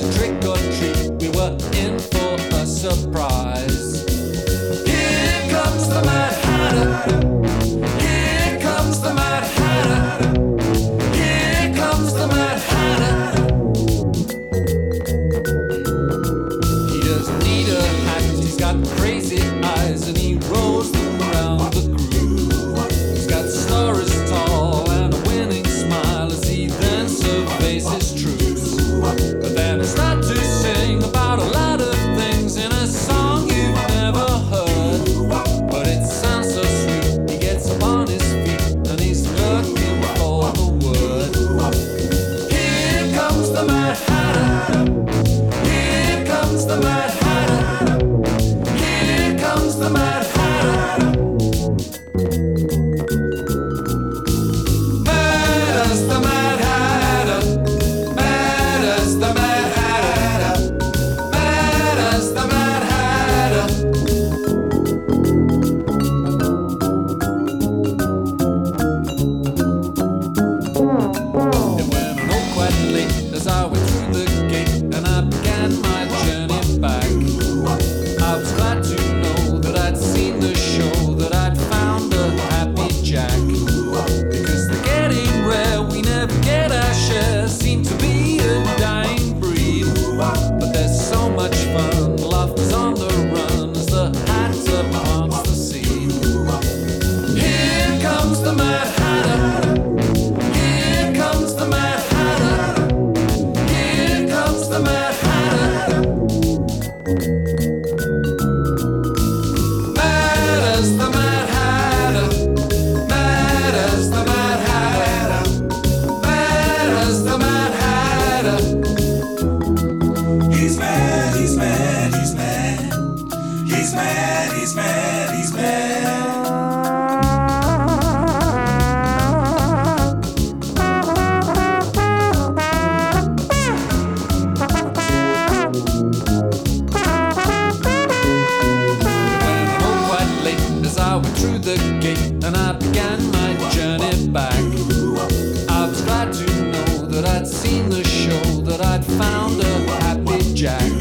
was a trick or treat. We were in for a surprise. Here comes the Mad Hatter. Here comes the Mad Hatter. Here comes the Mad Hatter. He doesn't need a hat, he's got crazy eyes and he rolls the the matter? mad, he's mad. through the gate and I began my journey back. I was glad to know that I'd seen the show, that I'd found a happy jack.